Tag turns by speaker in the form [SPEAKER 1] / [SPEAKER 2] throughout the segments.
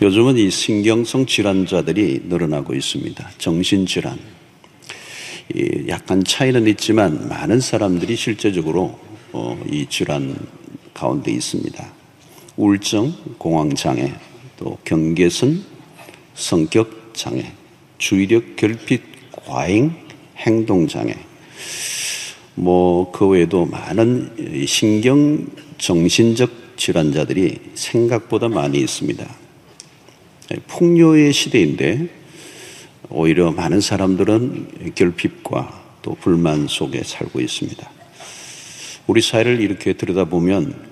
[SPEAKER 1] 요즘은 이 신경성 질환자들이 늘어나고 있습니다. 정신질환. 약간 차이는 있지만 많은 사람들이 실제적으로 어, 이 질환 가운데 있습니다. 우울증, 공황장애, 또 경계선, 성격장애, 주의력 결핍, 과잉, 행동장애, 뭐, 그 외에도 많은 신경, 정신적 질환자들이 생각보다 많이 있습니다. 풍요의 시대인데, 오히려 많은 사람들은 결핍과 또 불만 속에 살고 있습니다. 우리 사회를 이렇게 들여다보면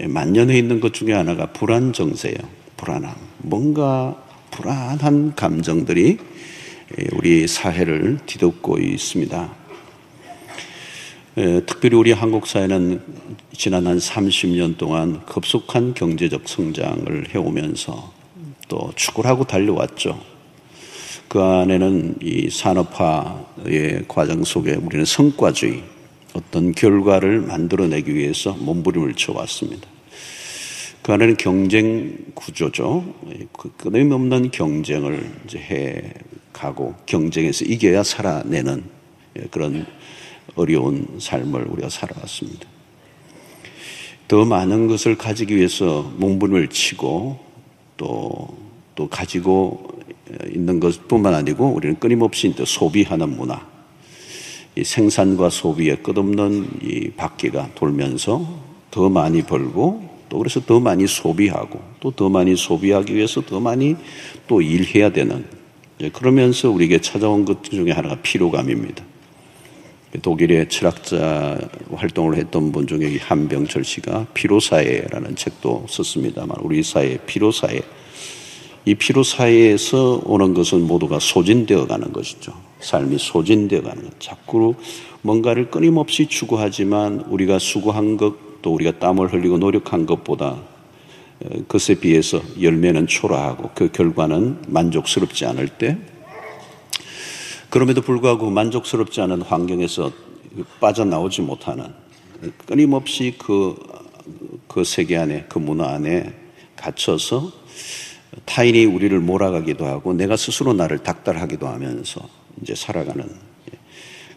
[SPEAKER 1] 만연해 있는 것 중에 하나가 불안 정세예요. 불안함. 뭔가 불안한 감정들이 우리 사회를 뒤덮고 있습니다. 특별히 우리 한국 사회는 지난 한 30년 동안 급속한 경제적 성장을 해오면서 또 축을 하고 달려왔죠. 그 안에는 이 산업화의 과정 속에 우리는 성과주의, 어떤 결과를 만들어내기 위해서 몸부림을 쳐왔습니다. 그 안에는 경쟁 구조죠. 그 끊임없는 경쟁을 해 가고 경쟁에서 이겨야 살아내는 그런 어려운 삶을 우리가 살아왔습니다. 더 많은 것을 가지기 위해서 몸부림을 치고 또, 또 가지고 있는 것뿐만 아니고 우리는 끊임없이 소비하는 문화, 이 생산과 소비의 끝없는 이 바퀴가 돌면서 더 많이 벌고 또 그래서 더 많이 소비하고 또 더 많이 소비하기 위해서 더 많이 또 일해야 되는 그러면서 우리에게 찾아온 것 중에 하나가 피로감입니다. 독일의 철학자 활동을 했던 분 중에 한병철 씨가 피로사회라는 책도 썼습니다만 우리 사회 피로사회 이 피로사회에서 오는 것은 모두가 소진되어 가는 것이죠. 삶이 소진되어 가는 것. 자꾸 뭔가를 끊임없이 추구하지만 우리가 수고한 것 또 우리가 땀을 흘리고 노력한 것보다 그것에 비해서 열매는 초라하고 그 결과는 만족스럽지 않을 때 그럼에도 불구하고 만족스럽지 않은 환경에서 빠져나오지 못하는 끊임없이 그, 그 세계 안에, 그 문화 안에 갇혀서 타인이 우리를 몰아가기도 하고 내가 스스로 나를 닥달하기도 하면서 이제 살아가는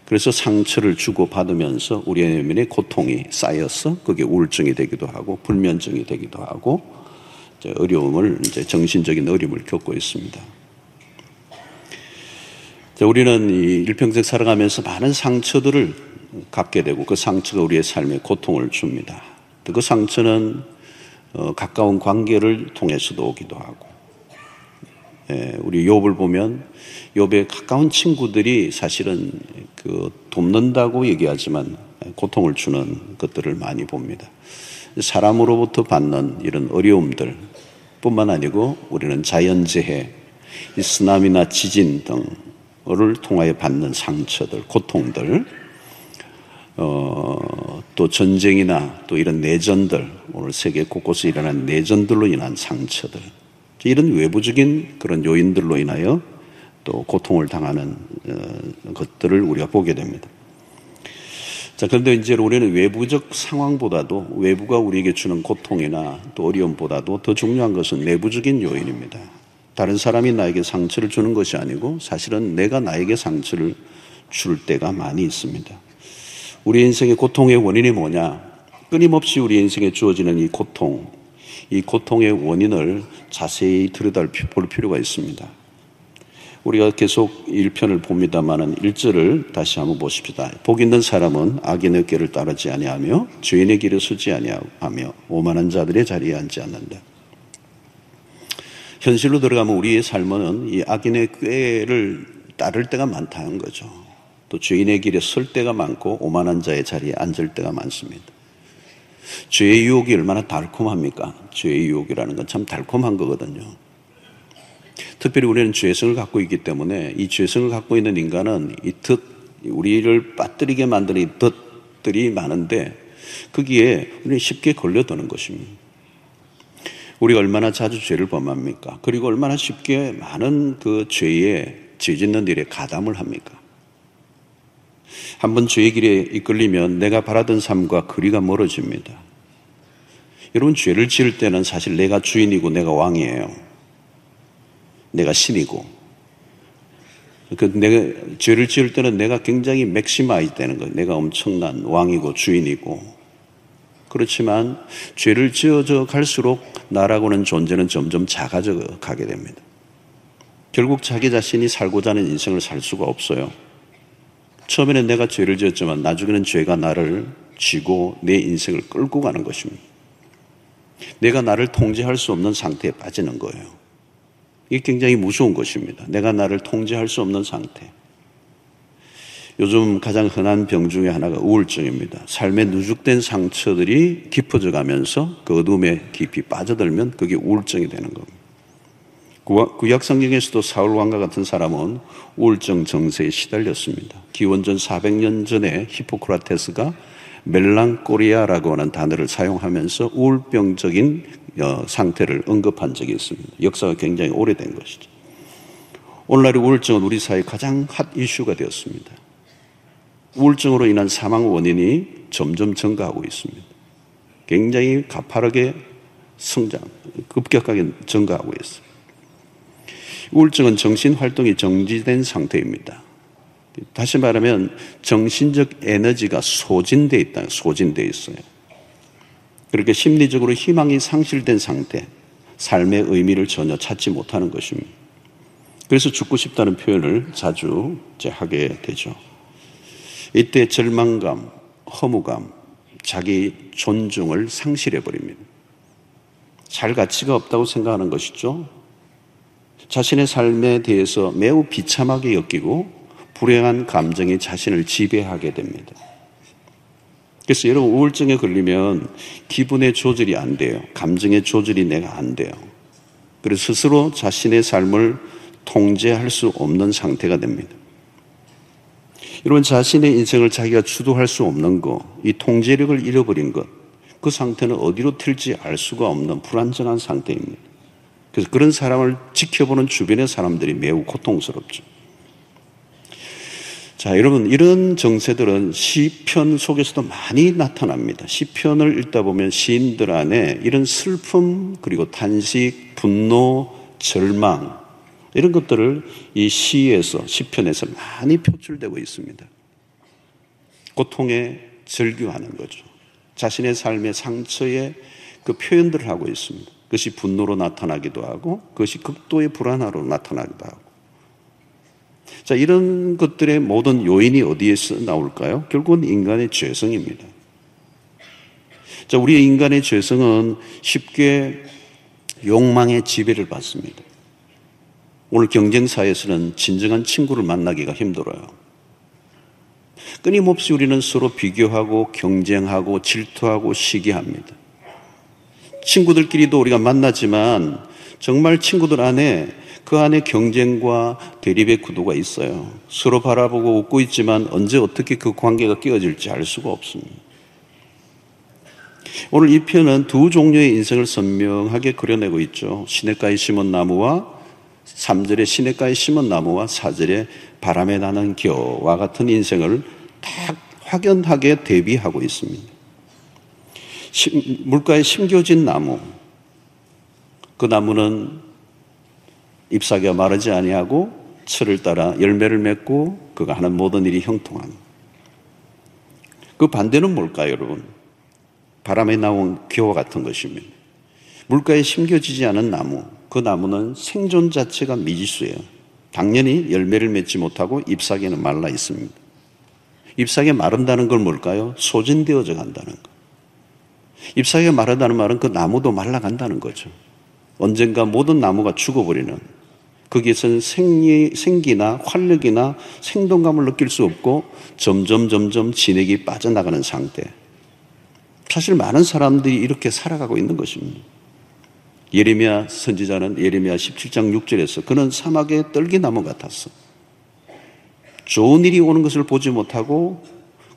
[SPEAKER 1] 그래서 상처를 주고 받으면서 우리의 내면에 고통이 쌓여서 그게 우울증이 되기도 하고 불면증이 되기도 하고 이제 어려움을 이제 정신적인 어려움을 겪고 있습니다. 우리는 이 일평생 살아가면서 많은 상처들을 갖게 되고 그 상처가 우리의 삶에 고통을 줍니다. 그 상처는 어, 가까운 관계를 통해서도 오기도 하고 예, 우리 욥을 보면 욥의 가까운 친구들이 사실은 그 돕는다고 얘기하지만 고통을 주는 것들을 많이 봅니다. 사람으로부터 받는 이런 어려움들 뿐만 아니고 우리는 자연재해, 쓰나미나 지진 등 을 통하여 받는 상처들, 고통들, 어, 또 전쟁이나 또 이런 내전들, 오늘 세계 곳곳에 일어난 내전들로 인한 상처들, 이런 외부적인 그런 요인들로 인하여 또 고통을 당하는 어, 것들을 우리가 보게 됩니다. 자, 그런데 이제 우리는 외부적 상황보다도 외부가 우리에게 주는 고통이나 또 어려움보다도 더 중요한 것은 내부적인 요인입니다. 다른 사람이 나에게 상처를 주는 것이 아니고 사실은 내가 나에게 상처를 줄 때가 많이 있습니다. 우리 인생의 고통의 원인이 뭐냐? 끊임없이 우리 인생에 주어지는 이 고통, 이 고통의 원인을 자세히 들여다볼 필요가 있습니다. 우리가 계속 1편을 봅니다만은 1절을 다시 한번 보십시다. 복 있는 사람은 악인의 길을 따르지 아니하며 죄인의 길에 서지 아니하며 오만한 자들의 자리에 앉지 않는다. 현실로 들어가면 우리의 삶은 이 악인의 꾀를 따를 때가 많다는 거죠. 또 죄인의 길에 설 때가 많고 오만한 자의 자리에 앉을 때가 많습니다. 죄의 유혹이 얼마나 달콤합니까? 죄의 유혹이라는 건 참 달콤한 거거든요. 특별히 우리는 죄성을 갖고 있기 때문에 이 죄성을 갖고 있는 인간은 이 덫, 우리를 빠뜨리게 만드는 이 덫들이 많은데 거기에 우리는 쉽게 걸려드는 것입니다. 우리가 얼마나 자주 죄를 범합니까? 그리고 얼마나 쉽게 많은 그 죄에 죄 짓는 일에 가담을 합니까? 한번 죄의 길에 이끌리면 내가 바라던 삶과 거리가 멀어집니다. 여러분, 죄를 지을 때는 사실 내가 주인이고 내가 왕이에요. 내가 신이고 그 내가 죄를 지을 때는 내가 굉장히 maximize 되는 거예요. 내가 엄청난 왕이고 주인이고 그렇지만 죄를 지어져 갈수록 나라고는 존재는 점점 작아져 가게 됩니다. 결국 자기 자신이 살고자 하는 인생을 살 수가 없어요. 처음에는 내가 죄를 지었지만 나중에는 죄가 나를 쥐고 내 인생을 끌고 가는 것입니다. 내가 나를 통제할 수 없는 상태에 빠지는 거예요. 이게 굉장히 무서운 것입니다. 내가 나를 통제할 수 없는 상태. 요즘 가장 흔한 병 중에 하나가 우울증입니다. 삶에 누적된 상처들이 깊어져 가면서 그 어둠에 깊이 빠져들면 그게 우울증이 되는 겁니다. 구약 성경에서도 사울 왕과 같은 사람은 우울증 정세에 시달렸습니다. 기원전 400년 전에 히포크라테스가 멜랑꼬리아라고 하는 단어를 사용하면서 우울병적인 어, 상태를 언급한 적이 있습니다. 역사가 굉장히 오래된 것이죠. 오늘날의 우울증은 우리 사회 가장 핫 이슈가 되었습니다. 우울증으로 인한 사망 원인이 점점 증가하고 있습니다. 굉장히 가파르게 성장, 급격하게 증가하고 있어요. 우울증은 정신 활동이 정지된 상태입니다. 다시 말하면 정신적 에너지가 소진돼 있다. 소진돼 있어요. 그렇게 심리적으로 희망이 상실된 상태, 삶의 의미를 전혀 찾지 못하는 것입니다. 그래서 죽고 싶다는 표현을 자주 하게 되죠. 이때 절망감, 허무감, 자기 존중을 상실해 버립니다. 살 가치가 없다고 생각하는 것이죠. 자신의 삶에 대해서 매우 비참하게 여기고 불행한 감정이 자신을 지배하게 됩니다. 그래서 여러분 우울증에 걸리면 기분의 조절이 안 돼요. 감정의 조절이 내가 안 돼요. 그래서 스스로 자신의 삶을 통제할 수 없는 상태가 됩니다. 여러분 자신의 인생을 자기가 주도할 수 없는 것, 이 통제력을 잃어버린 것, 그 상태는 어디로 튈지 알 수가 없는 불안정한 상태입니다. 그래서 그런 사람을 지켜보는 주변의 사람들이 매우 고통스럽죠. 자, 여러분 이런 정세들은 시편 속에서도 많이 나타납니다. 시편을 읽다 보면 시인들 안에 이런 슬픔 그리고 탄식, 분노, 절망 이런 것들을 이 시에서 시편에서 많이 표출되고 있습니다. 고통에 절규하는 거죠. 자신의 삶의 상처에 그 표현들을 하고 있습니다. 그것이 분노로 나타나기도 하고 그것이 극도의 불안화로 나타나기도 하고 자, 이런 것들의 모든 요인이 어디에서 나올까요? 결국은 인간의 죄성입니다. 자, 우리 인간의 죄성은 쉽게 욕망의 지배를 받습니다. 오늘 경쟁사에서는 진정한 친구를 만나기가 힘들어요. 끊임없이 우리는 서로 비교하고 경쟁하고 질투하고 시기합니다. 친구들끼리도 우리가 만나지만 정말 친구들 안에 그 안에 경쟁과 대립의 구도가 있어요. 서로 바라보고 웃고 있지만 언제 어떻게 그 관계가 끼어질지 알 수가 없습니다. 오늘 이 편은 두 종류의 인생을 선명하게 그려내고 있죠. 시냇가에 심은 나무와 3절의 시냇가에 심은 나무와 4절의 바람에 나는 겨와 같은 인생을 딱 확연하게 대비하고 있습니다. 물가에 심겨진 나무. 그 나무는 잎사귀가 마르지 아니하고 철을 따라 열매를 맺고 그가 하는 모든 일이 형통함. 그 반대는 뭘까요, 여러분? 바람에 나온 기와 같은 것입니다. 물가에 심겨지지 않은 나무, 그 나무는 생존 자체가 미지수예요. 당연히 열매를 맺지 못하고 잎사귀는 말라 있습니다. 잎사귀 마른다는 걸 뭘까요? 소진되어져 간다는 거. 잎사귀가 마르다는 말은 그 나무도 말라간다는 거죠. 언젠가 모든 나무가 죽어버리는 거기에서는 생기, 생기나 활력이나 생동감을 느낄 수 없고 점점 점점 진액이 빠져나가는 상태. 사실 많은 사람들이 이렇게 살아가고 있는 것입니다. 예레미야 선지자는 예레미야 17장 6절에서 그는 사막의 떨기나무 같았어. 좋은 일이 오는 것을 보지 못하고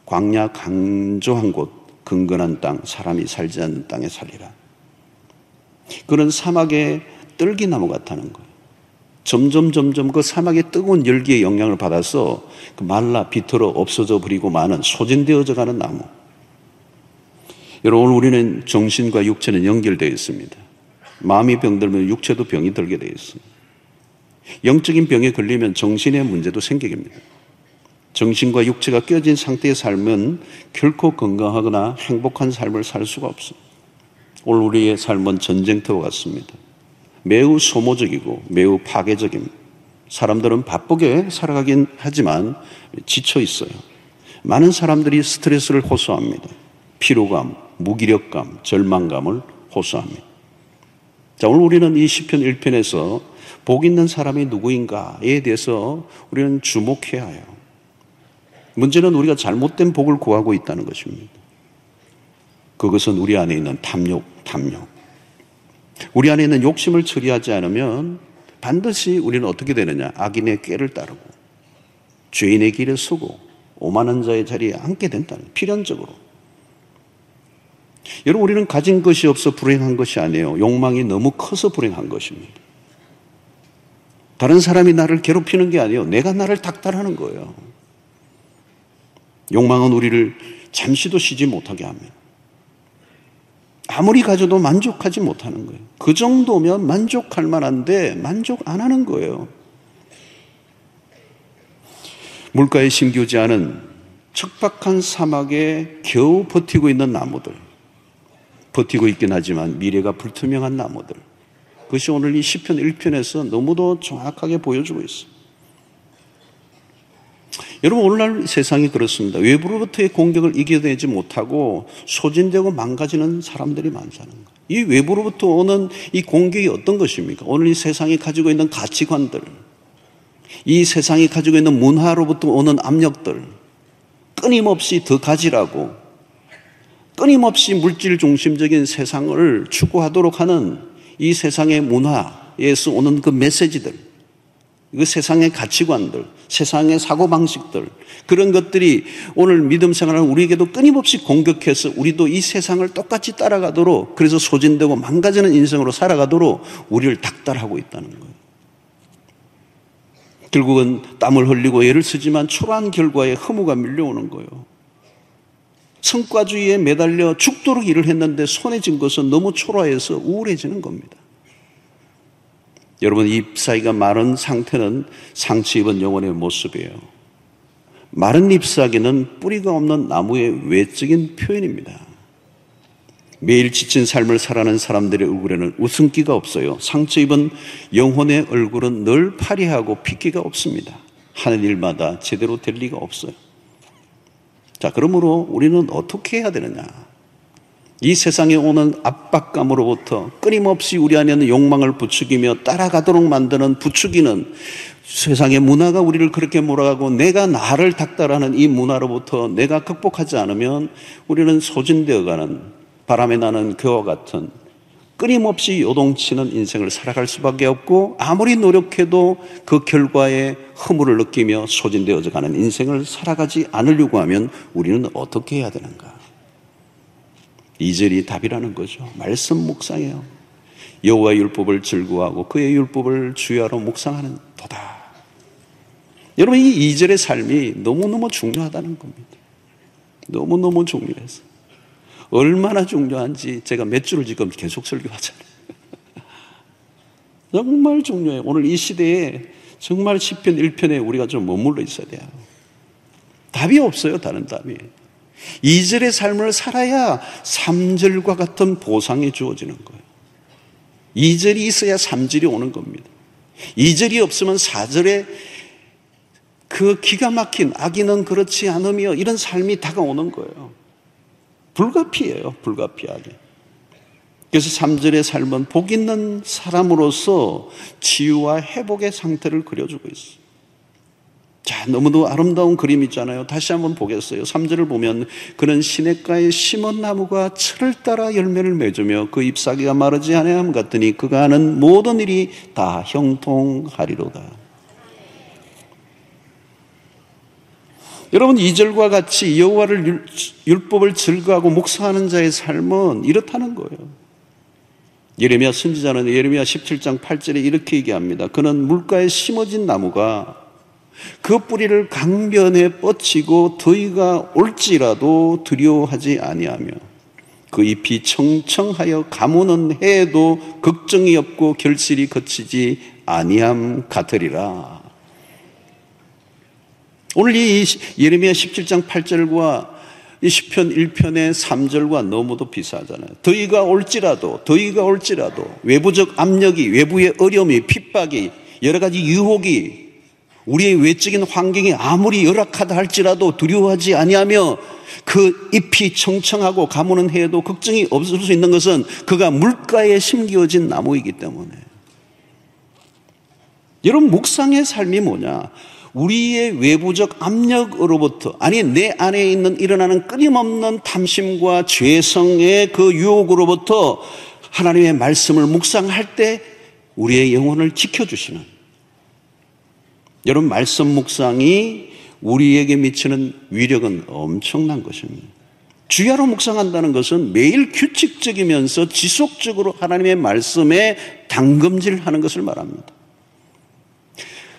[SPEAKER 1] 광야 강조한 곳, 근근한 땅, 사람이 살지 않는 땅에 살리라. 그는 사막의 떨기나무 같다는 거예요. 점점 점점 그 사막의 뜨거운 열기의 영향을 받아서 그 말라 비틀어 없어져 버리고 마는 소진되어져 가는 나무. 여러분 우리는 정신과 육체는 연결되어 있습니다. 마음이 병들면 육체도 병이 들게 되어 있습니다. 영적인 병에 걸리면 정신의 문제도 생기게 됩니다. 정신과 육체가 껴진 상태의 삶은 결코 건강하거나 행복한 삶을 살 수가 없습니다. 오늘 우리의 삶은 전쟁터와 같습니다. 매우 소모적이고 매우 파괴적입니다. 사람들은 바쁘게 살아가긴 하지만 지쳐 있어요. 많은 사람들이 스트레스를 호소합니다. 피로감, 무기력감, 절망감을 호소합니다. 자, 오늘 우리는 이 시편 1편에서 복 있는 사람이 누구인가에 대해서 우리는 주목해야 해요. 문제는 우리가 잘못된 복을 구하고 있다는 것입니다. 그것은 우리 안에 있는 탐욕, 탐욕. 우리 안에 있는 욕심을 처리하지 않으면 반드시 우리는 어떻게 되느냐? 악인의 꾀를 따르고 죄인의 길에 서고 오만한 자의 자리에 앉게 된다는 필연적으로. 여러분 우리는 가진 것이 없어 불행한 것이 아니에요. 욕망이 너무 커서 불행한 것입니다. 다른 사람이 나를 괴롭히는 게 아니에요. 내가 나를 닥달하는 거예요. 욕망은 우리를 잠시도 쉬지 못하게 합니다. 아무리 가져도 만족하지 못하는 거예요. 그 정도면 만족할 만한데 만족 안 하는 거예요. 물가에 심기지 않은 척박한 사막에 겨우 버티고 있는 나무들. 버티고 있긴 하지만 미래가 불투명한 나무들. 그것이 오늘 이 시편 1편에서 너무도 정확하게 보여주고 있어요. 여러분 오늘날 세상이 그렇습니다. 외부로부터의 공격을 이겨내지 못하고 소진되고 망가지는 사람들이 많다는 거예요. 이 외부로부터 오는 이 공격이 어떤 것입니까? 오늘 이 세상이 가지고 있는 가치관들, 이 세상이 가지고 있는 문화로부터 오는 압력들, 끊임없이 더 가지라고, 끊임없이 물질 중심적인 세상을 추구하도록 하는 이 세상의 문화에서 오는 그 메시지들, 그 세상의 가치관들, 세상의 사고방식들, 그런 것들이 오늘 믿음 생활하는 우리에게도 끊임없이 공격해서 우리도 이 세상을 똑같이 따라가도록 그래서 소진되고 망가지는 인생으로 살아가도록 우리를 닥달하고 있다는 거예요. 결국은 땀을 흘리고 애를 쓰지만 초라한 결과에 허무가 밀려오는 거예요. 성과주의에 매달려 죽도록 일을 했는데 손에 쥔 것은 너무 초라해서 우울해지는 겁니다. 여러분 잎사귀가 마른 상태는 상처 입은 영혼의 모습이에요. 마른 잎사귀는 뿌리가 없는 나무의 외적인 표현입니다. 매일 지친 삶을 살아가는 사람들의 얼굴에는 웃음기가 없어요. 상처 입은 영혼의 얼굴은 늘 파리하고 핏기가 없습니다. 하는 일마다 제대로 될 리가 없어요. 자, 그러므로 우리는 어떻게 해야 되느냐? 이 세상에 오는 압박감으로부터 끊임없이 우리 안에 는 욕망을 부추기며 따라가도록 만드는 부추기는 세상의 문화가 우리를 그렇게 몰아가고 내가 나를 닥달하는 이 문화로부터 내가 극복하지 않으면 우리는 소진되어가는 바람에 나는 그와 같은 끊임없이 요동치는 인생을 살아갈 수밖에 없고 아무리 노력해도 그 결과에 허물을 느끼며 소진되어져 가는 인생을 살아가지 않으려고 하면 우리는 어떻게 해야 되는가? 이절이 답이라는 거죠. 말씀 묵상해요. 여호와 율법을 즐거워하고 그의 율법을 주야로 묵상하는 도다. 여러분 이 이절의 삶이 너무너무 중요하다는 겁니다. 너무너무 중요해서. 얼마나 중요한지 제가 몇 주를 지금 계속 설교하잖아요. 정말 중요해요. 오늘 이 시대에 정말 10편 1편에 우리가 좀 머물러 있어야 돼요. 답이 없어요. 다른 답이. 2절의 삶을 살아야 3절과 같은 보상이 주어지는 거예요. 2절이 있어야 3절이 오는 겁니다. 2절이 없으면 4절에 그 기가 막힌 악인은 그렇지 않으며 이런 삶이 다가오는 거예요. 불가피해요. 불가피하게. 그래서 3절의 삶은 복 있는 사람으로서 치유와 회복의 상태를 그려주고 있어요. 자, 너무도 아름다운 그림 있잖아요. 다시 한번 보겠어요. 3절을 보면 그는 시냇가에 심은 나무가 철을 따라 열매를 맺으며 그 잎사귀가 마르지 아니함 같더니 그가 하는 모든 일이 다 형통하리로다. 여러분 2절과 같이 여호와를 율법을 즐거하고 목사하는 자의 삶은 이렇다는 거예요. 예레미야 선지자는 예레미야 17장 8절에 이렇게 얘기합니다. 그는 물가에 심어진 나무가 그 뿌리를 강변에 뻗치고 더위가 올지라도 두려워하지 아니하며 그 잎이 청청하여 가무는 해도 걱정이 없고 결실이 거치지 아니함 같으리라. 오늘 이 예레미야 17장 8절과 이 시편 1편의 3절과 너무도 비슷하잖아요. 더위가 올지라도 더위가 올지라도 외부적 압력이 외부의 어려움이 핍박이 여러 가지 유혹이 우리의 외적인 환경이 아무리 열악하다 할지라도 두려워하지 아니하며 그 잎이 청청하고 가무는 해도 걱정이 없을 수 있는 것은 그가 물가에 심겨진 나무이기 때문에 여러분 묵상의 삶이 뭐냐? 우리의 외부적 압력으로부터 아니 내 안에 있는 일어나는 끊임없는 탐심과 죄성의 그 유혹으로부터 하나님의 말씀을 묵상할 때 우리의 영혼을 지켜주시는 여러분 말씀 묵상이 우리에게 미치는 위력은 엄청난 것입니다. 주야로 묵상한다는 것은 매일 규칙적이면서 지속적으로 하나님의 말씀에 당금질하는 것을 말합니다.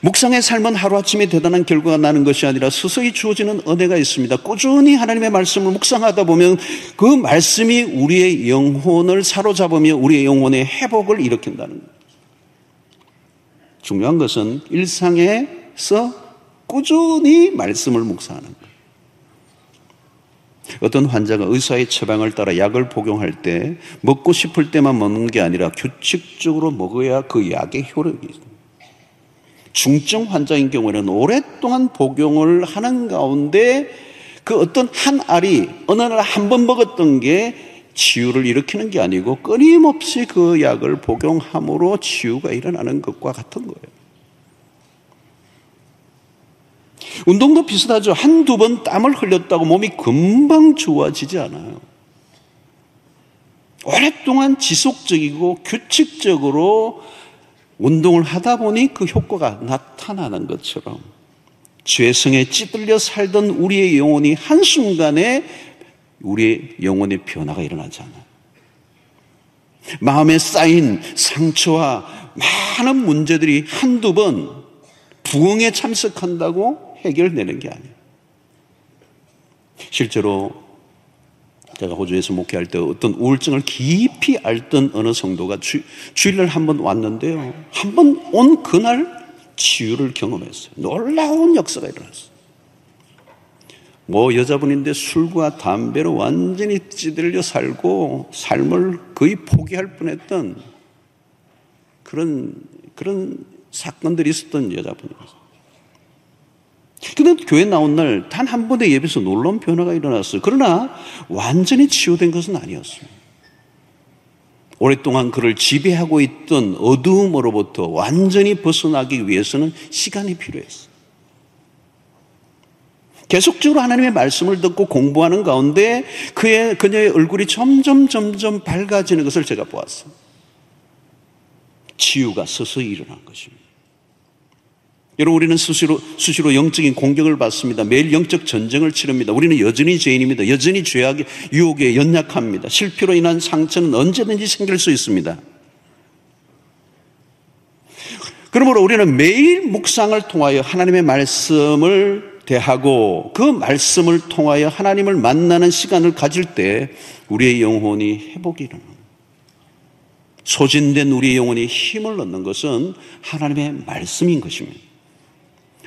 [SPEAKER 1] 묵상의 삶은 하루아침에 대단한 결과가 나는 것이 아니라 서서히 주어지는 은혜가 있습니다. 꾸준히 하나님의 말씀을 묵상하다 보면 그 말씀이 우리의 영혼을 사로잡으며 우리의 영혼의 회복을 일으킨다는 거예요. 중요한 것은 일상에서 꾸준히 말씀을 묵상하는 거예요. 어떤 환자가 의사의 처방을 따라 약을 복용할 때 먹고 싶을 때만 먹는 게 아니라 규칙적으로 먹어야 그 약의 효력이 있습니다. 중증 환자인 경우에는 오랫동안 복용을 하는 가운데 그 어떤 한 알이 어느 날 한 번 먹었던 게 치유를 일으키는 게 아니고 끊임없이 그 약을 복용함으로 치유가 일어나는 것과 같은 거예요. 운동도 비슷하죠. 한두 번 땀을 흘렸다고 몸이 금방 좋아지지 않아요. 오랫동안 지속적이고 규칙적으로 운동을 하다 보니 그 효과가 나타나는 것처럼 죄성에 찌들려 살던 우리의 영혼이 한순간에 우리의 영혼의 변화가 일어나잖아요. 마음에 쌓인 상처와 많은 문제들이 한두 번 부흥에 참석한다고 해결되는 게 아니에요. 실제로 제가 호주에서 목회할 때 어떤 우울증을 깊이 앓던 어느 성도가 주, 주일날 한 번 왔는데요. 한 번 온 그날 치유를 경험했어요. 놀라운 역사가 일어났어요. 뭐 여자분인데 술과 담배로 완전히 찌들려 살고 삶을 거의 포기할 뻔했던 그런 그런 사건들이 있었던 여자분이었어요. 근데 교회 나온 날 단 한 번의 예배에서 놀라운 변화가 일어났어요. 그러나 완전히 치유된 것은 아니었습니다. 오랫동안 그를 지배하고 있던 어두움으로부터 완전히 벗어나기 위해서는 시간이 필요했어요. 계속적으로 하나님의 말씀을 듣고 공부하는 가운데 그의, 그녀의 얼굴이 점점 점점 밝아지는 것을 제가 보았어요. 치유가 서서히 일어난 것입니다. 여러분 우리는 수시로 수시로 영적인 공격을 받습니다. 매일 영적 전쟁을 치릅니다. 우리는 여전히 죄인입니다. 여전히 죄악의 유혹에 연약합니다. 실패로 인한 상처는 언제든지 생길 수 있습니다. 그러므로 우리는 매일 묵상을 통하여 하나님의 말씀을 대하고 그 말씀을 통하여 하나님을 만나는 시간을 가질 때 우리의 영혼이 회복이 일어납니다. 소진된 우리의 영혼이 힘을 얻는 것은 하나님의 말씀인 것입니다.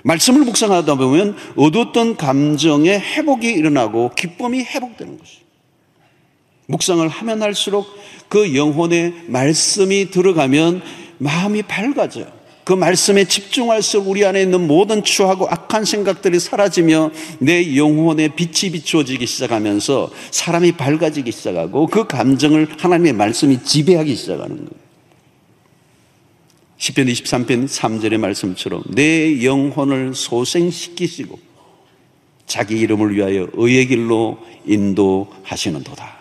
[SPEAKER 1] 말씀을 묵상하다 보면 얻었던 감정의 회복이 일어나고 기쁨이 회복되는 것이죠. 묵상을 하면 할수록 그 영혼의 말씀이 들어가면 마음이 밝아져요. 그 말씀에 집중할수록 우리 안에 있는 모든 추하고 악한 생각들이 사라지며 내 영혼의 빛이 비추어지기 시작하면서 사람이 밝아지기 시작하고 그 감정을 하나님의 말씀이 지배하기 시작하는 거예요. 10편 23편 3절의 말씀처럼 내 영혼을 소생시키시고 자기 이름을 위하여 의의 길로 인도하시는 도다.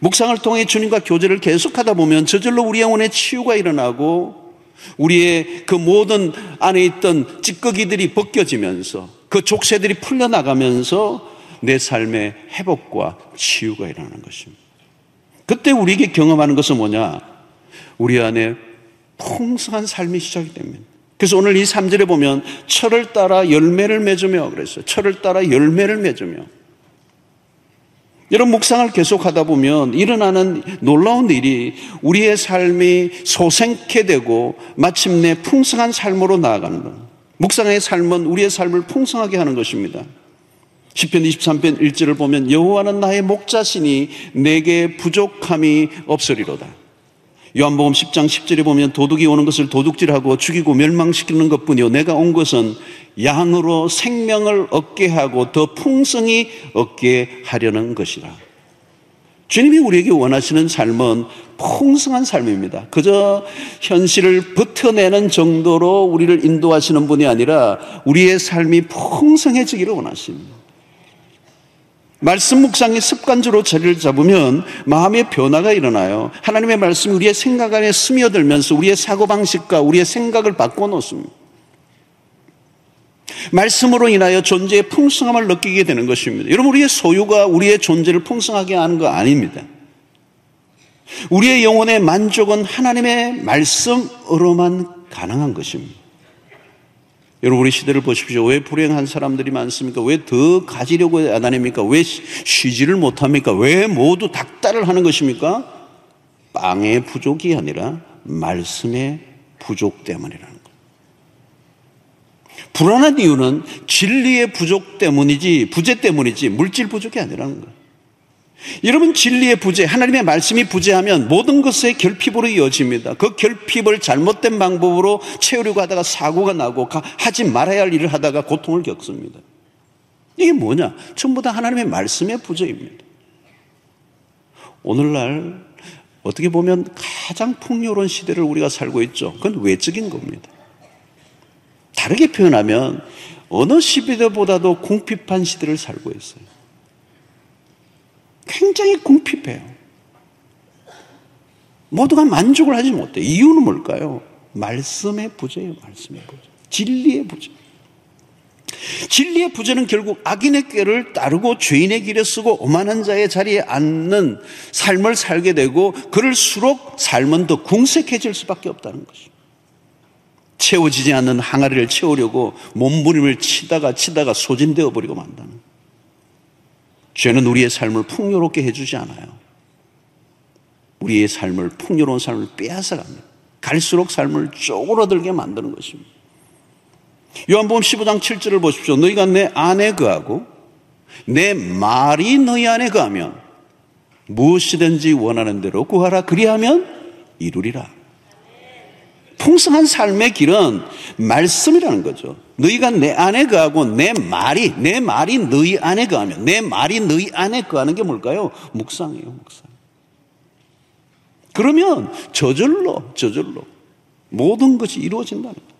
[SPEAKER 1] 묵상을 통해 주님과 교제를 계속하다 보면 저절로 우리 영혼의 치유가 일어나고 우리의 그 모든 안에 있던 찌꺼기들이 벗겨지면서 그 족쇄들이 풀려나가면서 내 삶의 회복과 치유가 일어나는 것입니다. 그때 우리에게 경험하는 것은 뭐냐? 우리 안에 풍성한 삶이 시작이 됩니다. 그래서 오늘 이 3절에 보면 철을 따라 열매를 맺으며 그랬어요. 철을 따라 열매를 맺으며. 이런 묵상을 계속하다 보면 일어나는 놀라운 일이 우리의 삶이 소생케 되고 마침내 풍성한 삶으로 나아가는 것. 묵상의 삶은 우리의 삶을 풍성하게 하는 것입니다. 10편 23편 1절을 보면 여호와는 나의 목자시니 내게 부족함이 없으리로다. 요한복음 10장 10절에 보면 도둑이 오는 것을 도둑질하고 죽이고 멸망시키는 것뿐이요 내가 온 것은 양으로 생명을 얻게 하고 더 풍성히 얻게 하려는 것이라. 주님이 우리에게 원하시는 삶은 풍성한 삶입니다. 그저 현실을 버텨내는 정도로 우리를 인도하시는 분이 아니라 우리의 삶이 풍성해지기를 원하십니다. 말씀 묵상이 습관적으로 자리를 잡으면 마음의 변화가 일어나요. 하나님의 말씀이 우리의 생각 안에 스며들면서 우리의 사고방식과 우리의 생각을 바꿔놓습니다. 말씀으로 인하여 존재의 풍성함을 느끼게 되는 것입니다. 여러분, 우리의 소유가 우리의 존재를 풍성하게 하는 거 아닙니다. 우리의 영혼의 만족은 하나님의 말씀으로만 가능한 것입니다. 여러분 우리 시대를 보십시오. 왜 불행한 사람들이 많습니까? 왜 더 가지려고 안 하십니까? 왜 쉬지를 못합니까? 왜 모두 닥달을 하는 것입니까? 빵의 부족이 아니라 말씀의 부족 때문이라는 것. 불안한 이유는 진리의 부족 때문이지, 부재 때문이지, 물질 부족이 아니라는 거예요. 여러분 진리의 부재, 하나님의 말씀이 부재하면 모든 것의 결핍으로 이어집니다. 그 결핍을 잘못된 방법으로 채우려고 하다가 사고가 나고 하지 말아야 할 일을 하다가 고통을 겪습니다. 이게 뭐냐? 전부 다 하나님의 말씀의 부재입니다. 오늘날 어떻게 보면 가장 풍요로운 시대를 우리가 살고 있죠. 그건 외적인 겁니다. 다르게 표현하면 어느 시대보다도 궁핍한 시대를 살고 있어요. 굉장히 궁핍해요. 모두가 만족을 하지 못해. 이유는 뭘까요? 말씀의 부재예요, 말씀의 부재. 진리의 부재. 진리의 부재는 결국 악인의 꾀를 따르고 죄인의 길에 쓰고 오만한 자의 자리에 앉는 삶을 살게 되고 그럴수록 삶은 더 궁색해질 수밖에 없다는 것이죠. 채워지지 않는 항아리를 채우려고 몸부림을 치다가 치다가 소진되어 버리고 만다는 죄는 우리의 삶을 풍요롭게 해주지 않아요. 우리의 삶을 풍요로운 삶을 빼앗아 갑니다. 갈수록 삶을 쪼그러들게 만드는 것입니다. 요한복음 15장 7절을 보십시오. 너희가 내 안에 거하고 내 말이 너희 안에 거하면 무엇이든지 원하는 대로 구하라 그리하면 이루리라. 풍성한 삶의 길은 말씀이라는 거죠. 너희가 내 안에 거하고 내 말이, 내 말이 너희 안에 거하면, 내 말이 너희 안에 거하는 게 뭘까요? 묵상이에요, 묵상. 그러면 저절로, 저절로 모든 것이 이루어진다는 거예요.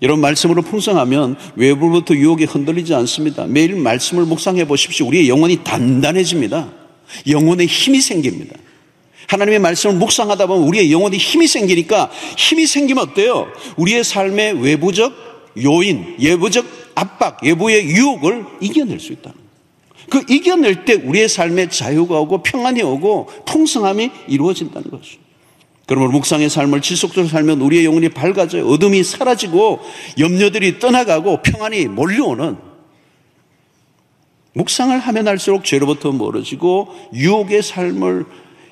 [SPEAKER 1] 이런 말씀으로 풍성하면 외부부터 유혹에 흔들리지 않습니다. 매일 말씀을 묵상해 보십시오. 우리의 영혼이 단단해집니다. 영혼의 힘이 생깁니다. 하나님의 말씀을 묵상하다 보면 우리의 영혼이 힘이 생기니까 힘이 생기면 어때요? 우리의 삶의 외부적 요인, 외부적 압박, 외부의 유혹을 이겨낼 수 있다는 그 이겨낼 때 우리의 삶에 자유가 오고 평안이 오고 풍성함이 이루어진다는 것이죠. 그러므로 묵상의 삶을 지속적으로 살면 우리의 영혼이 밝아져요. 어둠이 사라지고 염려들이 떠나가고 평안이 몰려오는 묵상을 하면 할수록 죄로부터 멀어지고 유혹의 삶을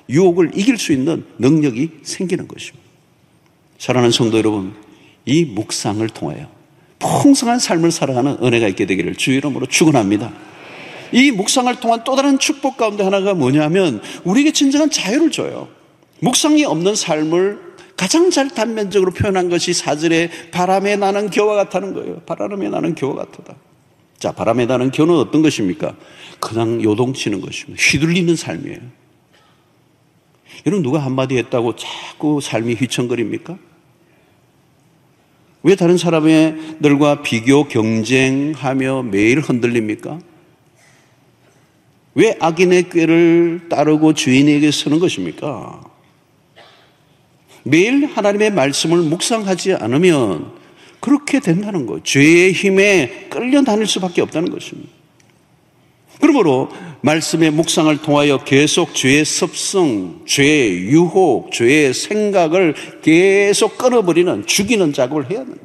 [SPEAKER 1] 유혹을 이길 수 있는 능력이 생기는 것입니다. 사랑하는 성도 여러분, 이 묵상을 통하여 풍성한 삶을 살아가는 은혜가 있게 되기를 주 이름으로 축원합니다. 이 묵상을 통한 또 다른 축복 가운데 하나가 뭐냐면 우리에게 진정한 자유를 줘요. 묵상이 없는 삶을 가장 잘 단면적으로 표현한 것이 사절에 바람에 나는 겨와 같다는 거예요. 바람에 나는 겨와 같다. 자, 바람에 나는 겨는 어떤 것입니까? 그냥 요동치는 것입니다. 휘둘리는 삶이에요. 여러분 누가 한마디 했다고 자꾸 삶이 휘청거립니까? 왜 다른 사람들과 비교 경쟁하며 매일 흔들립니까? 왜 악인의 꾀를 따르고 주인에게 서는 것입니까? 매일 하나님의 말씀을 묵상하지 않으면 그렇게 된다는 거예요. 죄의 힘에 끌려 다닐 수밖에 없다는 것입니다. 그러므로 말씀의 묵상을 통하여 계속 죄의 습성, 죄의 유혹, 죄의 생각을 계속 끊어버리는 죽이는 작업을 해야 된다.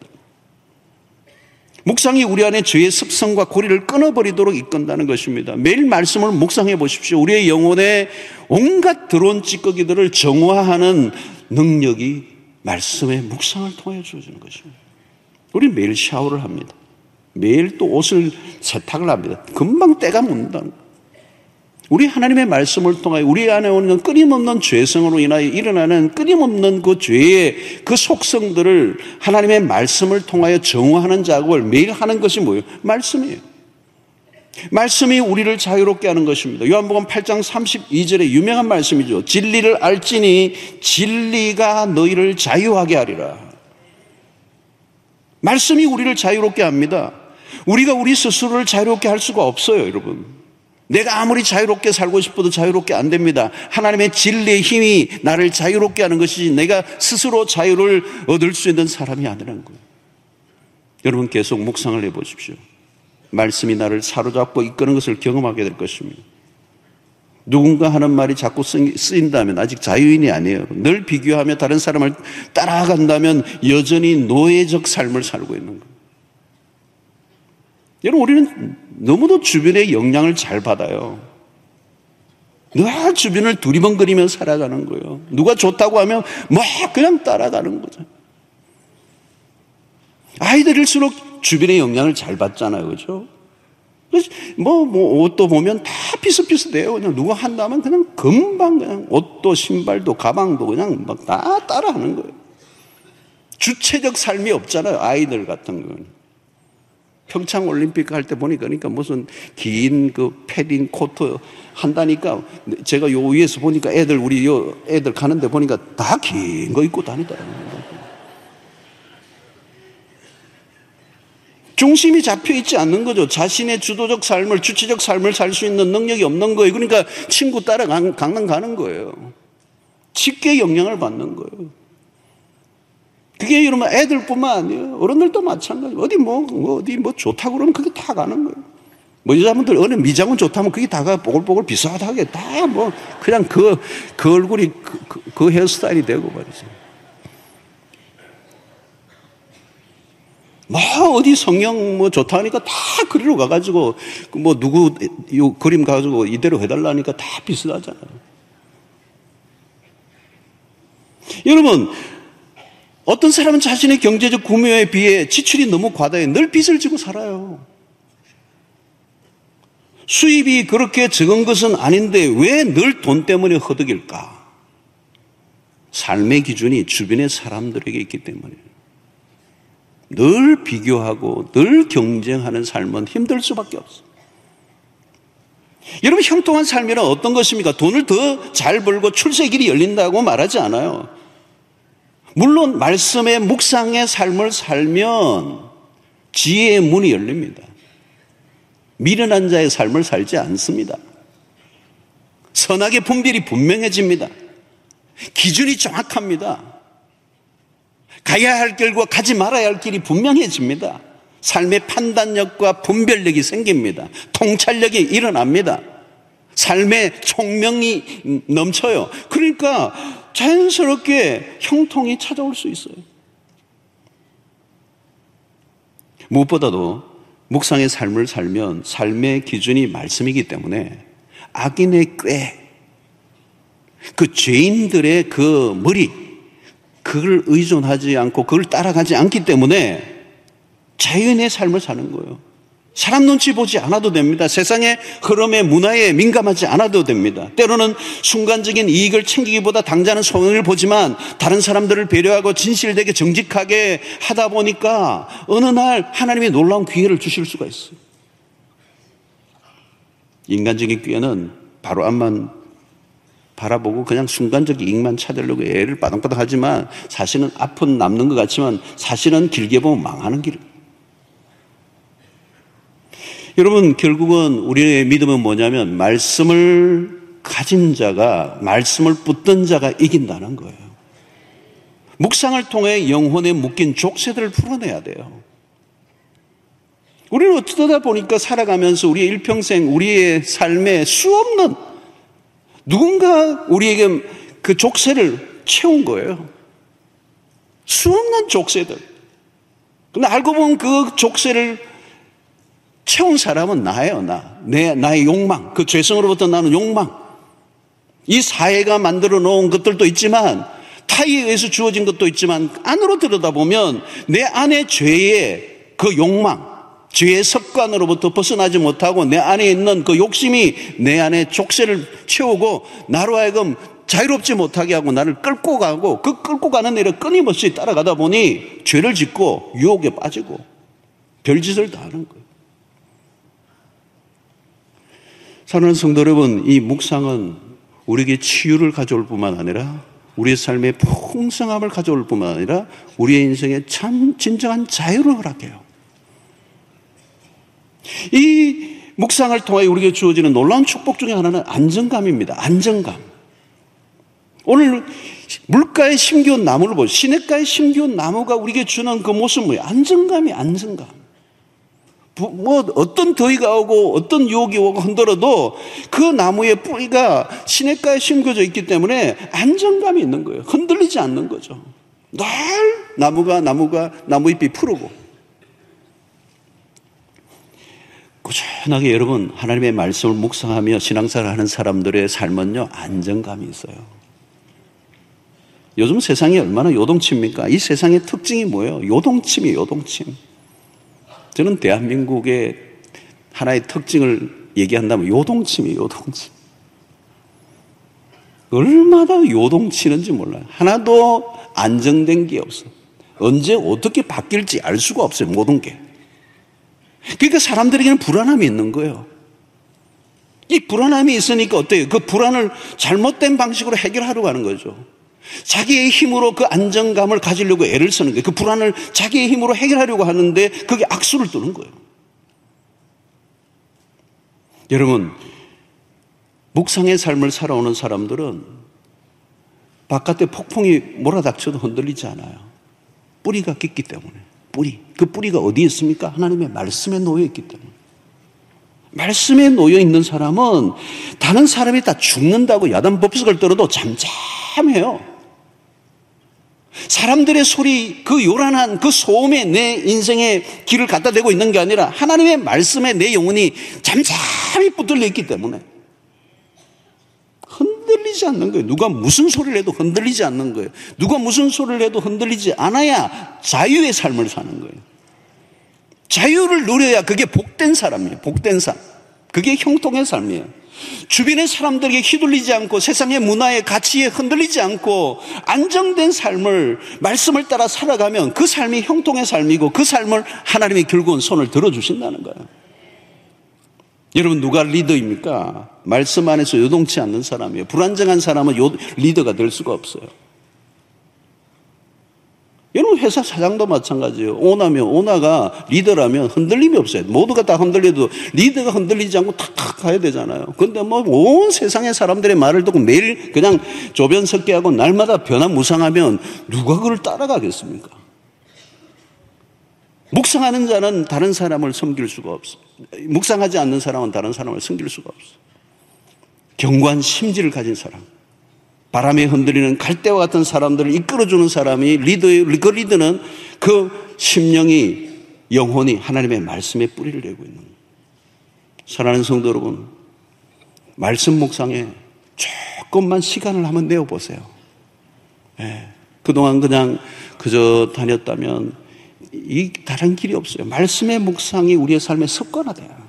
[SPEAKER 1] 묵상이 우리 안에 죄의 습성과 고리를 끊어버리도록 이끈다는 것입니다. 매일 말씀을 묵상해 보십시오. 우리의 영혼에 온갖 드론 찌꺼기들을 정화하는 능력이 말씀의 묵상을 통해 주어지는 것입니다. 우리 매일 샤워를 합니다. 매일 또 옷을 세탁을 합니다. 금방 때가 묻는다는 거예요. 우리 하나님의 말씀을 통하여 우리 안에 오는 끊임없는 죄성으로 인하여 일어나는 끊임없는 그 죄의 그 속성들을 하나님의 말씀을 통하여 정화하는 작업을 매일 하는 것이 뭐예요? 말씀이에요. 말씀이 우리를 자유롭게 하는 것입니다. 요한복음 8장 32절의 유명한 말씀이죠. 진리를 알지니 진리가 너희를 자유하게 하리라. 말씀이 우리를 자유롭게 합니다. 우리가 우리 스스로를 자유롭게 할 수가 없어요, 여러분. 내가 아무리 자유롭게 살고 싶어도 자유롭게 안 됩니다. 하나님의 진리의 힘이 나를 자유롭게 하는 것이지 내가 스스로 자유를 얻을 수 있는 사람이 아니라는 거예요. 여러분 계속 묵상을 해 보십시오. 말씀이 나를 사로잡고 이끄는 것을 경험하게 될 것입니다. 누군가 하는 말이 자꾸 쓰인다면 아직 자유인이 아니에요. 늘 비교하며 다른 사람을 따라간다면 여전히 노예적 삶을 살고 있는 거예요. 여러분, 우리는 너무도 주변의 영향을 잘 받아요. 늘 주변을 두리번거리며 살아가는 거예요. 누가 좋다고 하면 막 그냥 따라가는 거죠. 아이들일수록 주변의 영향을 잘 받잖아요. 그죠? 뭐, 뭐, 옷도 보면 다 비슷비슷해요. 그냥 누가 한다면 그냥 금방 그냥 옷도 신발도 가방도 그냥 막 다 따라 하는 거예요. 주체적 삶이 없잖아요. 아이들 같은 건. 평창 올림픽 할 때 보니까 그러니까 무슨 긴 그 패딩 코트 한다니까 제가 요 위에서 보니까 애들 우리 요 애들 가는데 보니까 다 긴 거 입고 다니더라고요. 중심이 잡혀 있지 않는 거죠. 자신의 주도적 삶을, 주체적 삶을 살 수 있는 능력이 없는 거예요. 그러니까 친구 따라 강남 가는 거예요. 쉽게 영향을 받는 거예요. 그게 여러분 애들뿐만 아니에요. 어른들도 마찬가지. 어디 뭐, 뭐 어디 뭐 좋다고 그러면 그게 다 가는 거예요. 뭐 여자분들 어느 미장은 좋다면 그게 다가 보글보글 비슷하게 다 뭐 그냥 그, 그 얼굴이 그, 그, 그 헤어스타일이 되고 말이죠. 뭐 어디 성형 뭐 좋다 하니까 다 그리로 가가지고 뭐 누구 요 그림 가지고 이대로 해달라니까 다 비슷하잖아요. 여러분 어떤 사람은 자신의 경제적 구매에 비해 지출이 너무 과다해 늘 빚을 지고 살아요. 수입이 그렇게 적은 것은 아닌데 왜 늘 돈 때문에 허덕일까? 삶의 기준이 주변의 사람들에게 있기 때문에 늘 비교하고 늘 경쟁하는 삶은 힘들 수밖에 없어. 여러분 형통한 삶이란 어떤 것입니까? 돈을 더 잘 벌고 출세 길이 열린다고 말하지 않아요. 물론 말씀의 묵상의 삶을 살면 지혜의 문이 열립니다. 미련한 자의 삶을 살지 않습니다. 선악의 분별이 분명해집니다. 기준이 정확합니다. 가야 할 길과 가지 말아야 할 길이 분명해집니다. 삶의 판단력과 분별력이 생깁니다. 통찰력이 일어납니다. 삶의 총명이 넘쳐요. 그러니까 자연스럽게 형통이 찾아올 수 있어요. 무엇보다도 묵상의 삶을 살면 삶의 기준이 말씀이기 때문에 악인의 꾀, 그 죄인들의 그 머리, 그걸 의존하지 않고 그걸 따라가지 않기 때문에 자연의 삶을 사는 거예요. 사람 눈치 보지 않아도 됩니다. 세상의 흐름에 문화에 민감하지 않아도 됩니다. 때로는 순간적인 이익을 챙기기보다 당장은 손해를 보지만 다른 사람들을 배려하고 진실되게 정직하게 하다 보니까 어느 날 하나님의 놀라운 기회를 주실 수가 있어요. 인간적인 기회는 바로 앞만 바라보고 그냥 순간적 이익만 찾으려고 애를 바닥바닥 하지만 사실은 앞은 남는 것 같지만 사실은 길게 보면 망하는 길입니다. 여러분, 결국은 우리의 믿음은 뭐냐면 말씀을 가진 자가, 말씀을 붙든 자가 이긴다는 거예요. 묵상을 통해 영혼에 묶인 족쇄들을 풀어내야 돼요. 우리는 어쩌다 보니까 살아가면서 우리의 일평생, 우리의 삶에 수없는 누군가 우리에게 그 족쇄를 채운 거예요. 수없는 족쇄들. 근데 알고 보면 그 족쇄를 채운 사람은 나예요, 나. 내, 나의 욕망. 그 죄성으로부터 나는 욕망. 이 사회가 만들어 놓은 것들도 있지만, 타의에 의해서 주어진 것도 있지만, 안으로 들여다보면 내 안에 죄의 그 욕망, 죄의 습관으로부터 벗어나지 못하고 내 안에 있는 그 욕심이 내 안에 족쇄를 채우고 나로 하여금 자유롭지 못하게 하고 나를 끌고 가고 그 끌고 가는 일을 끊임없이 따라가다 보니 죄를 짓고 유혹에 빠지고 별짓을 다 하는 거예요. 사랑하는 성도 여러분, 이 묵상은 우리에게 치유를 가져올 뿐만 아니라 우리의 삶의 풍성함을 가져올 뿐만 아니라 우리의 인생에 참 진정한 자유를 허락해요. 이 묵상을 통해 우리에게 주어지는 놀라운 축복 중에 하나는 안정감입니다. 안정감. 오늘 물가에 심기운 나무를 보죠. 시냇가에 심기운 나무가 우리에게 주는 그 모습은 뭐예요? 안정감이 안정감. 뭐 어떤 더위가 오고 어떤 유혹이 오고 흔들어도 그 나무의 뿌리가 시냇가에 심겨져 있기 때문에 안정감이 있는 거예요. 흔들리지 않는 거죠. 늘 나무가 나무가 나무잎이 푸르고 꾸준하게 여러분 하나님의 말씀을 묵상하며 신앙생활 하는 사람들의 삶은요 안정감이 있어요. 요즘 세상이 얼마나 요동칩니까? 이 세상의 특징이 뭐예요? 요동침이에요, 요동침. 저는 대한민국의 하나의 특징을 얘기한다면 요동침이에요, 요동침. 얼마나 요동치는지 몰라요. 하나도 안정된 게 없어. 언제 어떻게 바뀔지 알 수가 없어요, 모든 게. 그러니까 사람들에게는 불안함이 있는 거예요. 이 불안함이 있으니까 어때요? 그 불안을 잘못된 방식으로 해결하려고 하는 거죠. 자기의 힘으로 그 안정감을 가지려고 애를 쓰는 거예요. 그 불안을 자기의 힘으로 해결하려고 하는데 그게 악수를 두는 거예요. 여러분, 묵상의 삶을 살아오는 사람들은 바깥에 폭풍이 몰아닥쳐도 흔들리지 않아요. 뿌리가 깊기 때문에. 뿌리. 그 뿌리가 어디에 있습니까? 하나님의 말씀에 놓여 있기 때문에. 말씀에 놓여 있는 사람은 다른 사람이 다 죽는다고 야단 법석을 떨어도 잠잠해요. 사람들의 소리, 그 요란한 그 소음에 내 인생의 길을 갖다 대고 있는 게 아니라 하나님의 말씀에 내 영혼이 잠잠히 붙들려 있기 때문에 흔들리지 않는 거예요. 누가 무슨 소리를 해도 흔들리지 않는 거예요. 누가 무슨 소리를 해도 흔들리지 않아야 자유의 삶을 사는 거예요. 자유를 누려야 그게 복된 사람이에요. 복된 삶. 그게 형통의 삶이에요. 주변의 사람들에게 휘둘리지 않고 세상의 문화의 가치에 흔들리지 않고 안정된 삶을 말씀을 따라 살아가면 그 삶이 형통의 삶이고 그 삶을 하나님이 결국은 손을 들어주신다는 거예요. 여러분 누가 리더입니까? 말씀 안에서 요동치 않는 사람이에요. 불안정한 사람은 요, 리더가 될 수가 없어요. 여러분 회사 사장도 마찬가지예요. 오나면 오나가 리더라면 흔들림이 없어요. 모두가 다 흔들려도 리더가 흔들리지 않고 탁탁 가야 되잖아요. 근데 뭐 온 세상의 사람들의 말을 듣고 매일 그냥 조변 섞게 하고 날마다 변화무상하면 누가 그걸 따라가겠습니까? 묵상하는 자는 다른 사람을 섬길 수가 없어. 묵상하지 않는 사람은 다른 사람을 섬길 수가 없어. 경관 심지를 가진 사람. 바람에 흔들리는 갈대와 같은 사람들을 이끌어주는 사람이 리더의 그 리더는 그 심령이 영혼이 하나님의 말씀에 뿌리를 내고 있는 거예요. 사랑하는 성도 여러분, 말씀 묵상에 조금만 시간을 한번 내어 보세요. 네. 그동안 그냥 그저 다녔다면 이 다른 길이 없어요. 말씀의 묵상이 우리의 삶에 습관화돼요.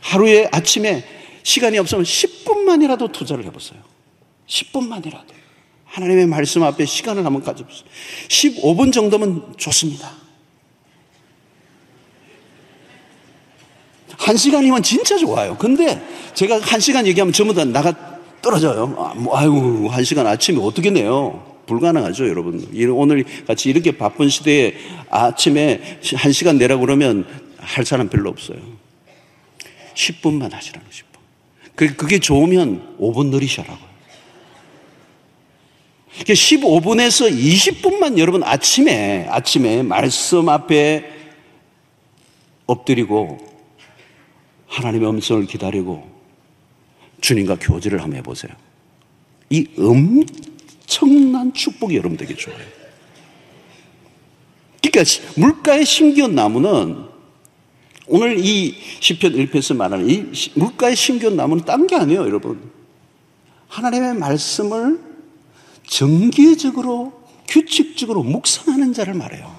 [SPEAKER 1] 하루에 아침에 시간이 없으면 10분만이라도 투자를 해보세요. 10분만이라도 하나님의 말씀 앞에 시간을 한번 가져보세요. 15분 정도면 좋습니다. 한 시간이면 진짜 좋아요. 근데 제가 한 시간 얘기하면 전부 다 나가 떨어져요. 아, 뭐, 아유, 한 시간 아침에 어떻게 내요? 불가능하죠, 여러분. 오늘 같이 이렇게 바쁜 시대에 아침에 한 시간 내라고 그러면 할 사람 별로 없어요. 10분만 하시라는 10분. 그게 좋으면 5분 늘리셔라고요. 15분에서 20분만 여러분 아침에, 아침에 말씀 앞에 엎드리고 하나님의 음성을 기다리고 주님과 교제를 한번 해보세요. 이 엄청난 축복이 여러분들에게 좋아요. 그러니까 물가에 심기운 나무는 오늘 이 시편 1편에서 말하는 이 물가에 심기운 나무는 딴 게 아니에요, 여러분. 하나님의 말씀을 정기적으로 규칙적으로 묵상하는 자를 말해요.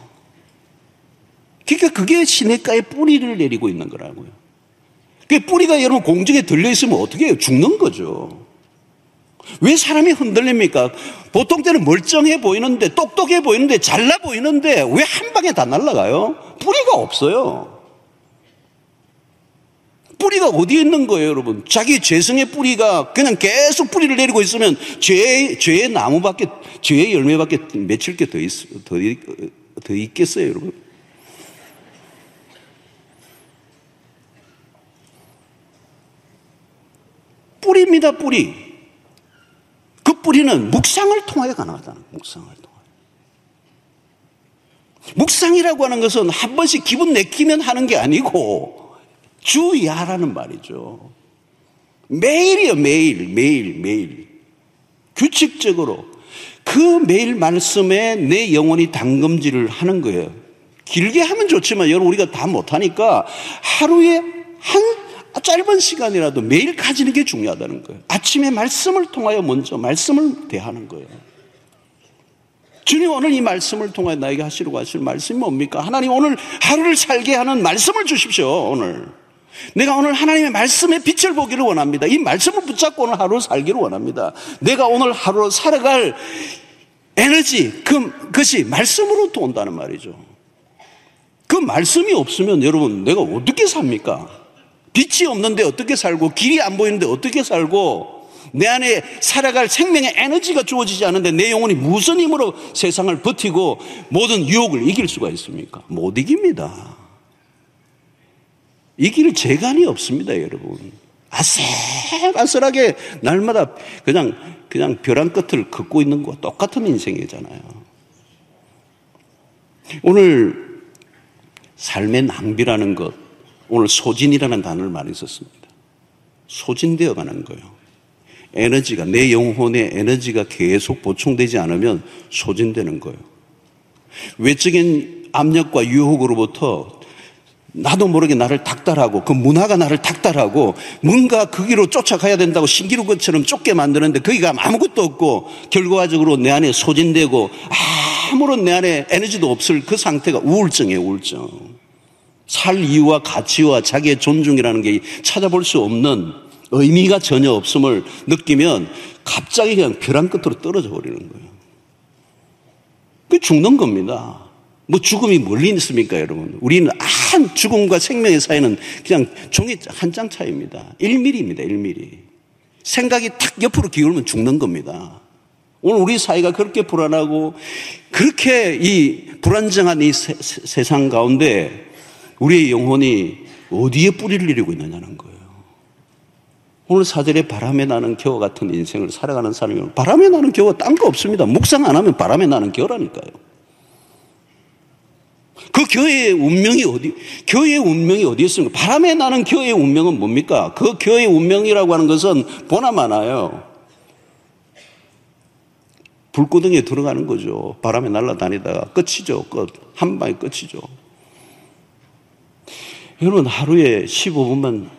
[SPEAKER 1] 그러니까 그게 시냇가에 뿌리를 내리고 있는 거라고요. 그 뿌리가 여러분 공중에 들려 있으면 어떻게 해요? 죽는 거죠. 왜 사람이 흔들립니까? 보통 때는 멀쩡해 보이는데, 똑똑해 보이는데, 잘나 보이는데, 왜 한 방에 다 날아가요? 뿌리가 없어요. 뿌리가 어디에 있는 거예요, 여러분? 자기 죄성의 뿌리가 그냥 계속 뿌리를 내리고 있으면 죄, 죄의 나무밖에, 죄의 열매밖에 맺힐 게 더 있, 더, 더 있겠어요, 여러분? 뿌리입니다, 뿌리. 그 뿌리는 묵상을 통하여 가능하다는 묵상을 통하여. 묵상이라고 하는 것은 한 번씩 기분 내키면 하는 게 아니고 주야라는 말이죠. 매일이요, 매일, 매일, 매일. 규칙적으로 그 매일 말씀에 내 영혼이 당금질을 하는 거예요. 길게 하면 좋지만 여러분 우리가 다 못하니까 하루에 한 짧은 시간이라도 매일 가지는 게 중요하다는 거예요. 아침에 말씀을 통하여 먼저 말씀을 대하는 거예요. 주님 오늘 이 말씀을 통하여 나에게 하시려고 하실 말씀이 뭡니까? 하나님 오늘 하루를 살게 하는 말씀을 주십시오, 오늘. 내가 오늘 하나님의 말씀의 빛을 보기를 원합니다. 이 말씀을 붙잡고 오늘 하루를 살기를 원합니다. 내가 오늘 하루 살아갈 에너지, 그, 것이 말씀으로 또 온다는 말이죠. 그 말씀이 없으면 여러분, 내가 어떻게 삽니까? 빛이 없는데 어떻게 살고, 길이 안 보이는데 어떻게 살고, 내 안에 살아갈 생명의 에너지가 주어지지 않는데 내 영혼이 무슨 힘으로 세상을 버티고 모든 유혹을 이길 수가 있습니까? 못 이깁니다. 이길 재간이 없습니다, 여러분. 아슬아슬하게 날마다 그냥, 그냥 벼랑 끝을 걷고 있는 거 똑같은 인생이잖아요. 오늘 삶의 낭비라는 것, 오늘 소진이라는 단어를 많이 썼습니다. 소진되어 가는 거예요. 에너지가, 내 영혼의 에너지가 계속 보충되지 않으면 소진되는 거예요. 외적인 압력과 유혹으로부터 나도 모르게 나를 닥달하고 그 문화가 나를 닥달하고 뭔가 그 길로 쫓아가야 된다고 신기루 것처럼 쫓게 만드는데 거기 가 아무것도 없고 결과적으로 내 안에 소진되고 아무런 내 안에 에너지도 없을 그 상태가 우울증이에요, 우울증. 살 이유와 가치와 자기의 존중이라는 게 찾아볼 수 없는 의미가 전혀 없음을 느끼면 갑자기 그냥 벼랑 끝으로 떨어져 버리는 거예요. 그 죽는 겁니다. 뭐 죽음이 멀리 있습니까, 여러분? 우리는 한 죽음과 생명의 사이는 그냥 종이 한 장 차이입니다. 1mm입니다, 1mm. 생각이 탁 옆으로 기울면 죽는 겁니다. 오늘 우리 사이가 그렇게 불안하고 그렇게 이 불안정한 이 세, 세상 가운데 우리의 영혼이 어디에 뿌리를 내리고 있느냐는 거예요. 오늘 사절에 바람에 나는 겨와 같은 인생을 살아가는 사람이 바람에 나는 겨와 딴거 없습니다. 묵상 안 하면 바람에 나는 겨라니까요. 그 교회의 운명이 어디, 교회의 운명이 어디 있습니까? 바람에 나는 교회의 운명은 뭡니까? 그 교회의 운명이라고 하는 것은 보나마나요. 불구덩이에 들어가는 거죠. 바람에 날아다니다가 끝이죠. 끝. 한 방에 끝이죠. 여러분 하루에 15분만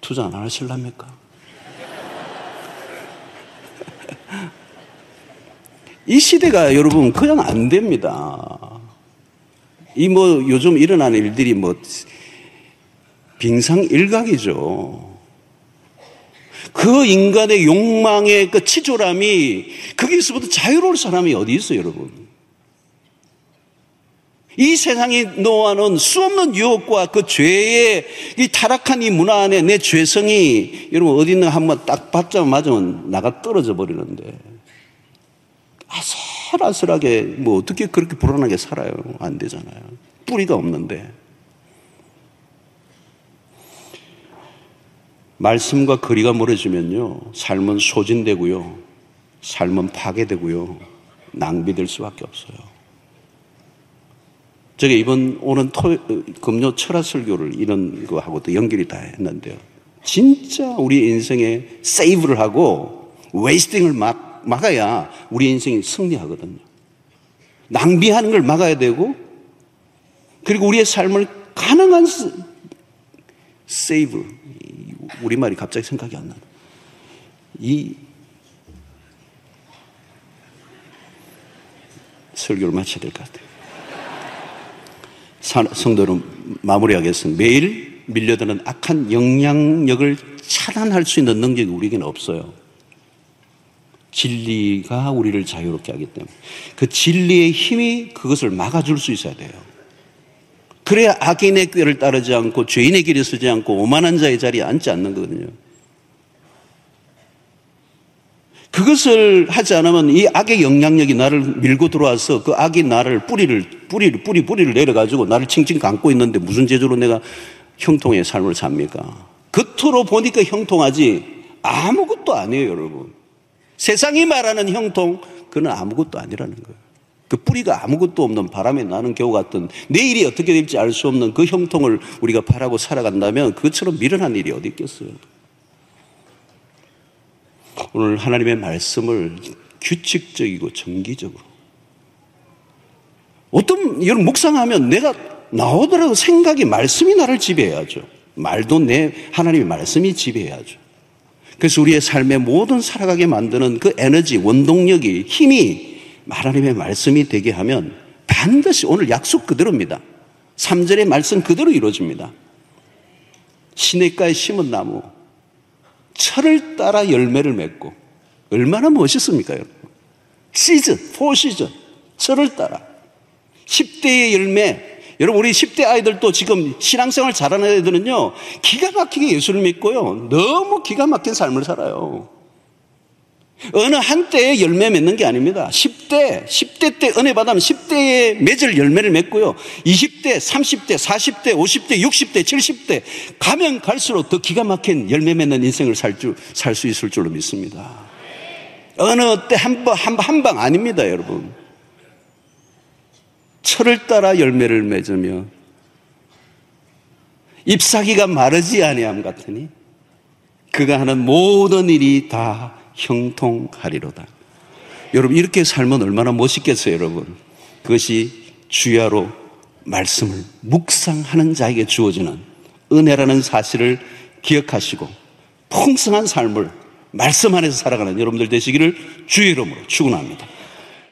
[SPEAKER 1] 투자 안 하실랍니까? 이 시대가 여러분 그냥 안 됩니다. 이 뭐 요즘 일어나는 일들이 뭐 빙상일각이죠. 그 인간의 욕망의 그 치졸함이 거기서부터 자유로울 사람이 어디 있어요, 여러분? 이 세상이 놓아놓은 수 없는 유혹과 그 죄의 이 타락한 이 문화 안에 내 죄성이 여러분 어디 있는 한번 딱 받자마자 나가 떨어져 버리는데 아 슬아슬하게 뭐 어떻게 그렇게 불안하게 살아요? 안 되잖아요. 뿌리가 없는데. 말씀과 거리가 멀어지면요. 삶은 소진되고요. 삶은 파괴되고요. 낭비될 수밖에 없어요. 제가 이번 오는 토, 금요 철학 설교를 이런 거하고도 연결이 다 했는데요. 진짜 우리 인생에 세이브를 하고 웨이스팅을 막, 막아야 우리 인생이 승리하거든요. 낭비하는 걸 막아야 되고 그리고 우리의 삶을 가능한 세이브 우리말이 갑자기 생각이 안 나네. 이 설교를 마쳐야 될 것 같아요. 성도는 마무리하겠습니다. 매일 밀려드는 악한 영향력을 차단할 수 있는 능력이 우리에게는 없어요. 진리가 우리를 자유롭게 하기 때문에 그 진리의 힘이 그것을 막아줄 수 있어야 돼요. 그래야 악인의 꾀를 따르지 않고 죄인의 길에 서지 않고 오만한 자의 자리에 앉지 않는 거거든요. 그것을 하지 않으면 이 악의 영향력이 나를 밀고 들어와서 그 악이 나를 뿌리를, 뿌리를, 뿌리, 뿌리를 내려 가지고 나를 칭칭 감고 있는데 무슨 재주로 내가 형통의 삶을 삽니까? 겉으로 보니까 형통하지 아무것도 아니에요, 여러분. 세상이 말하는 형통, 그건 아무것도 아니라는 거예요. 그 뿌리가 아무것도 없는 바람에 나는 겨우 같은 내일이 어떻게 될지 알 수 없는 그 형통을 우리가 바라고 살아간다면 그것처럼 미련한 일이 어디 있겠어요. 오늘 하나님의 말씀을 규칙적이고 정기적으로 어떤 여러분 묵상하면 내가 나오더라도 생각이 말씀이 나를 지배해야죠. 말도 내 하나님의 말씀이 지배해야죠. 그래서 우리의 삶의 모든 살아가게 만드는 그 에너지, 원동력이, 힘이 하나님의 말씀이 되게 하면 반드시 오늘 약속 그대로입니다. 3절의 말씀 그대로 이루어집니다. 시냇가에 심은 나무, 철을 따라 열매를 맺고, 얼마나 멋있습니까, 여러분? 시즌, 포 시즌, 철을 따라. 10대의 열매, 여러분, 우리 10대 아이들도 지금 신앙생활 잘하는 애들은요, 기가 막히게 예수를 믿고요, 너무 기가 막힌 삶을 살아요. 어느 한때에 열매 맺는 게 아닙니다. 10대, 10대 때 은혜 받으면 10대에 맺을 열매를 맺고요. 20대, 30대, 40대, 50대, 60대, 70대 가면 갈수록 더 기가 막힌 열매 맺는 인생을 살 줄, 살수 있을 줄로 믿습니다. 어느 때 한 방, 한, 한방 아닙니다, 여러분. 철을 따라 열매를 맺으며 잎사귀가 마르지 아니함 같으니 그가 하는 모든 일이 다 형통하리로다. 여러분 이렇게 살면 얼마나 멋있겠어요, 여러분. 그것이 주야로 말씀을 묵상하는 자에게 주어지는 은혜라는 사실을 기억하시고 풍성한 삶을 말씀 안에서 살아가는 여러분들 되시기를 주의 이름으로 축원합니다.